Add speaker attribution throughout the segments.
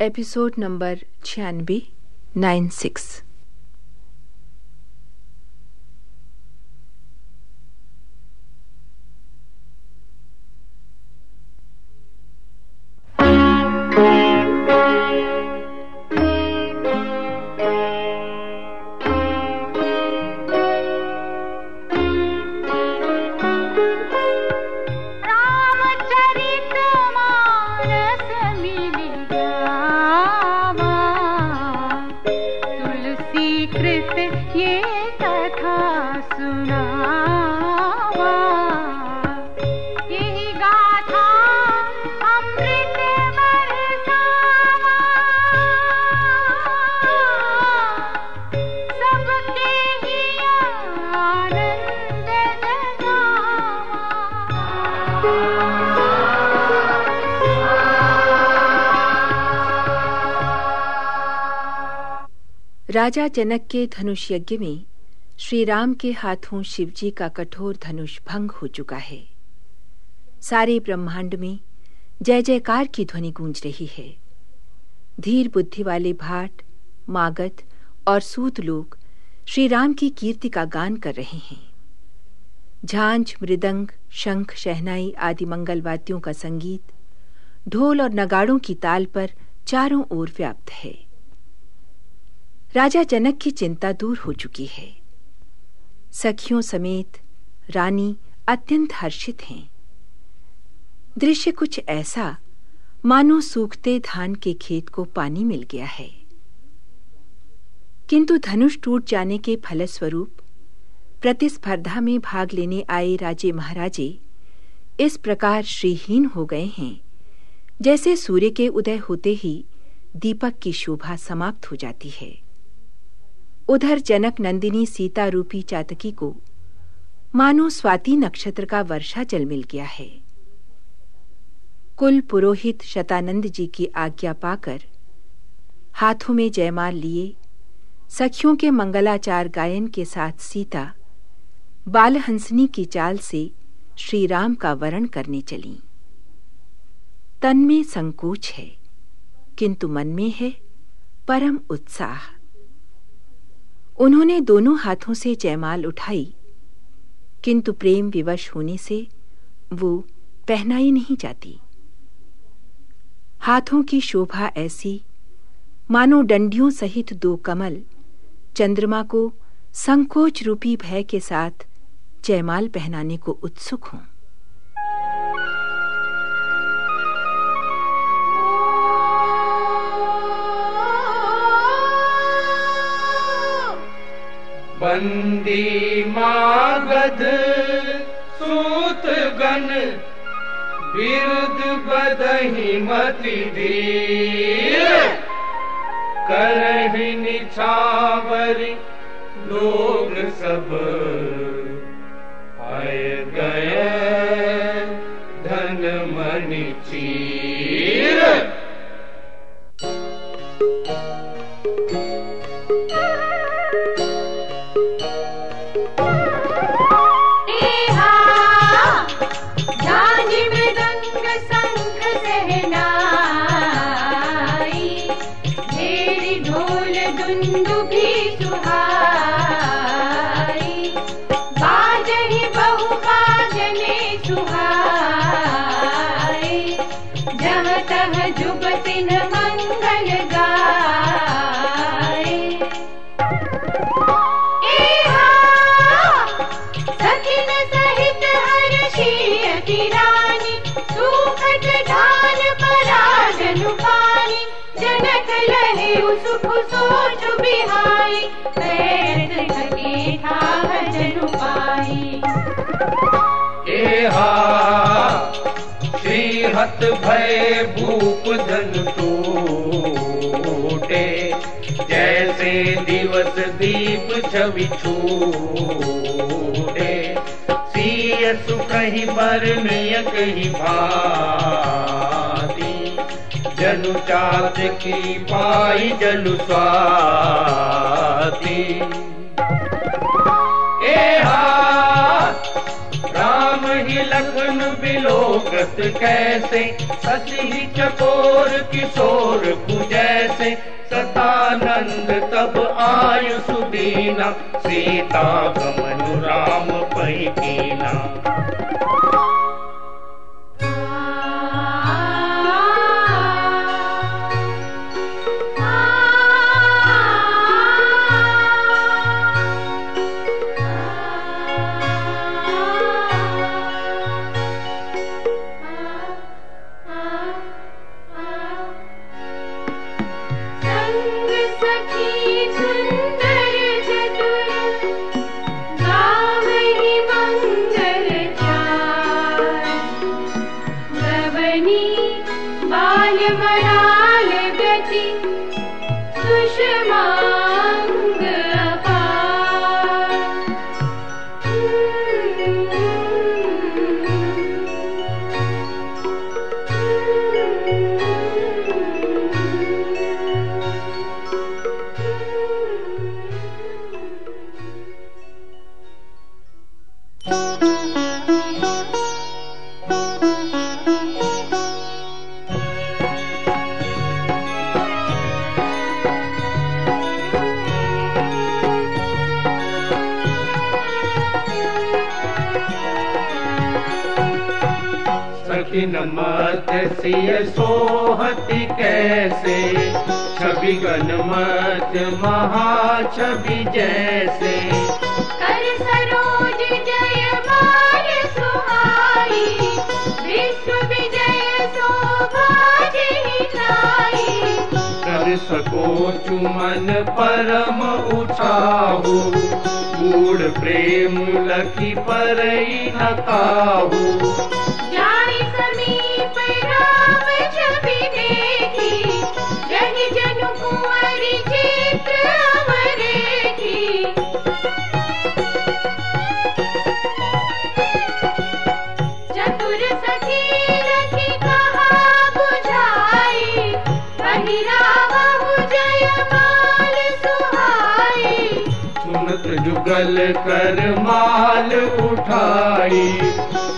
Speaker 1: Episode number छियानवे nine six राजा जनक के धनुष यज्ञ में श्री राम के हाथों शिवजी का कठोर धनुष भंग हो चुका है। सारे ब्रह्मांड में जय जयकार की ध्वनि गूंज रही है। धीर बुद्धि वाले भाट मागत और सूत लोग श्री राम की कीर्ति का गान कर रहे हैं। झांझ, मृदंग, शंख, शहनाई आदि मंगल वाद्यों का संगीत, ढोल और नगाड़ों की ताल पर चारों ओर व्याप्त है। राजा जनक की चिंता दूर हो चुकी है। सखियों समेत रानी अत्यंत हर्षित हैं। दृश्य कुछ ऐसा, मानो सूखते धान के खेत को पानी मिल गया है। किंतु धनुष टूट जाने के फलस्वरूप प्रतिस्पर्धा में भाग लेने आए राजे महाराजे इस प्रकार श्रीहीन हो गए हैं, जैसे सूर्य के उदय होते ही दीपक की शोभा समाप्त हो जाती है। उधर जनक नंदिनी सीता रूपी चातकी को, मानो स्वाति नक्षत्र का वर्षा जल मिल गया है। कुल पुरोहित शतानंद जी की आज्ञा पाकर, हाथों में जयमाल लिए, सखियों के मंगलाचार गायन के साथ सीता, बालहंसनी की चाल से श्री राम का वरण करने चली। तन में संकोच है, किंतु मन में है परम उत्साह। उन्होंने दोनों हाथों से जयमाल उठाई। किंतु प्रेम विवश होने से वो पहनाई नहीं जाती। हाथों की शोभा ऐसी, मानो डंडियों सहित दो कमल चंद्रमा को संकोच रूपी भय के साथ जयमाल पहनाने को उत्सुक हों।
Speaker 2: बंदी मागध सूत गण बिरुद बदही मति धीर करहि लोग धन मनि दुन्दुभि सुहा
Speaker 3: सुख सोच बिहाई पैर थके ठाह जनु पाई।
Speaker 2: एहा श्रीहत भय भूप धन टूटे, जैसे दिवस दीप छवि छूटे। सीय सुख ही बरनिय कही भाती जनु चात की पाई जनु स्वाति। हा, राम सखी लखन बिलोकत कैसे सती चकोर किशोर जैसे सतानंद तब आयु सुदीना, सीता गमन राम
Speaker 3: संग बालि
Speaker 2: सखिन मत सिय सोहति कैसे? छवि गण मत महा छवि जैसे।
Speaker 3: कर सरोज जय सुहाई विश्व विजय शोभा
Speaker 2: कर सको चुमन परम उठाहु गूढ़ प्रेम लखी परई न जुगल कर माल उठाई।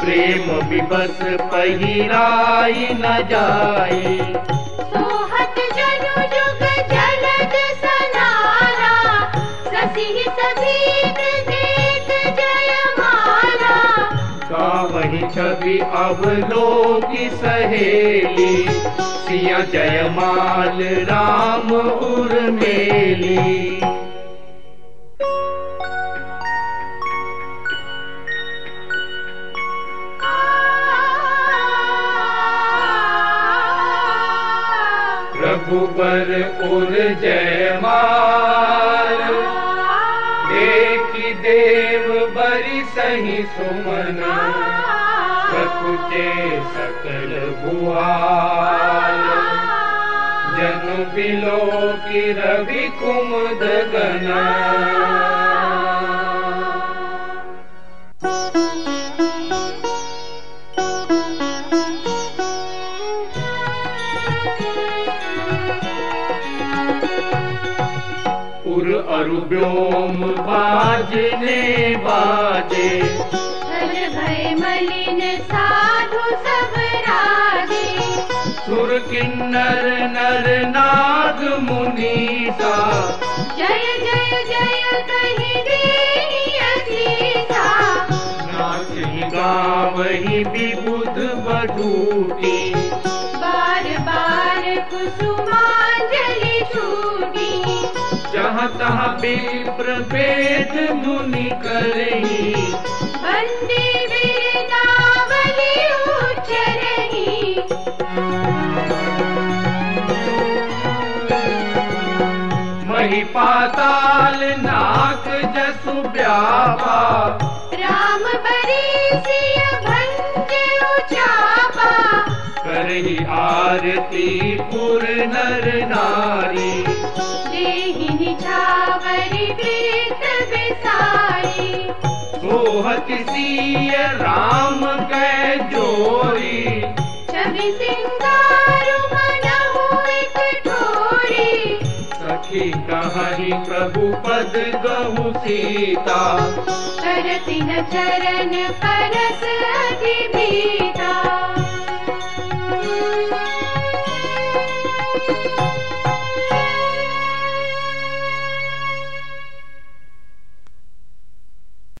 Speaker 2: प्रेम विबस पहिराई न जाई।
Speaker 3: सोहत जनु जुग जलद सनारा। जय
Speaker 2: छवि अब लोकी सहेली। सिया जयमाल राम उर्मेली देव बरि सही सुमन। सकुचे सकल भुआल जनु बिलो की रवि कुमुद गना अरु व्योम बाजने बाजे।
Speaker 3: हर भय मलिन साधु सब राजे।
Speaker 2: सुर किन्नर नर नाग मुनीसा
Speaker 3: जय जय जय कहि देहि असीसा
Speaker 2: नाच गावही विबुध बधूटी वेद मुनि करही
Speaker 3: वन्दे वीरनावली उच्चरहि
Speaker 2: मही पाताल नाक जसु व्यापा
Speaker 3: राम बरीसिय भंज उचापा
Speaker 2: करही आरती पुर नर नारी
Speaker 3: प्रीत बिसारी
Speaker 2: सोहत सीय राम कै जोरी।
Speaker 3: छवि सिंगारु मनहु एक ठोरी
Speaker 2: कि कहीं प्रभु पद गहु सीता।
Speaker 3: करति न चरण परस अधिभीता